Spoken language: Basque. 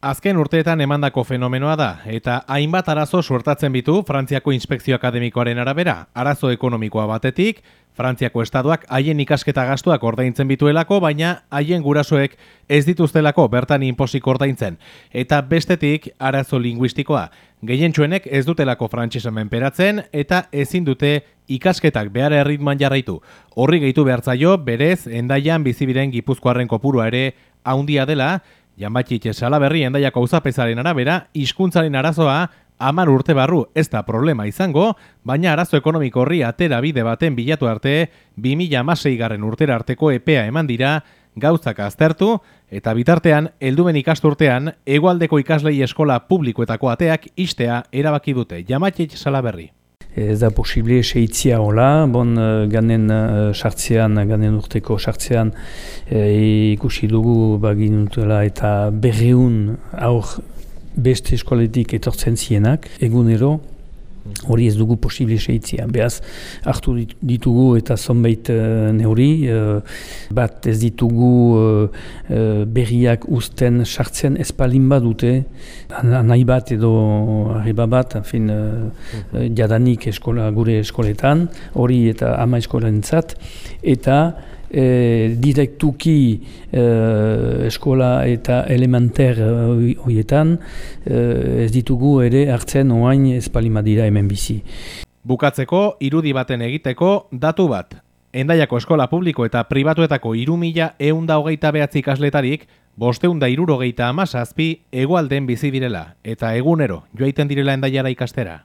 Azken urteetan emandako fenomenoa da, eta hainbat arazo suertatzen bitu Frantziako Inspekzio Akademikoaren arabera. Arazo ekonomikoa batetik, Frantziako Estatuak haien ikasketa gastuak ordaintzen bituelako, baina haien gurasoek ez dituztelako bertan inpozik ordaintzen. Eta bestetik, arazo linguistikoa. Gehientsuenek ez dutelako frantxesan menperatzen, eta ezin dute ikasketak behar erritman jarraitu. Horri gehitu behartzaio, berez, endaian bizibiren gipuzkoarren kopurua ere haundia dela, Janbatxitxe salaberri endaiako auzapezaren arabera, hizkuntzaren arazoa hamar urte barru ez da problema izango, baina arazo ekonomiko horri atera bide baten bilatu arte, 2006 garren urtera arteko epea eman dira, gauzak aztertu, eta bitartean, heldumen ikasturtean, egualdeko ikaslei eskola publikoetako ateak istea erabaki dute. Janbatxitxe salaberri ez da posible seitzia hola, bon uh, ganen uh, sartzean, ganen urteko sartzean uh, ikusi dugu baginutela eta berreun aur beste eskoletik etortzen zienak, egunero, hori ez dugu posible seitzia. Beaz, hartu ditugu eta zonbait uh, neuri, uh, bat ez ditugu uh, berriak usten sartzen espalin badute, nahi bat edo arriba bat, fin, uh, jadanik eskola, gure eskoletan, hori eta ama eskolentzat, eta e, direktuki e, eskola eta elementer horietan e, ez ditugu ere hartzen oain espalima dira hemen bizi. Bukatzeko, irudi baten egiteko, datu bat. Endaiako eskola publiko eta pribatuetako iru mila eunda hogeita behatzi kasletarik, bosteunda irurogeita amazazpi egualden bizi direla, eta egunero joaiten direla endaiara ikastera.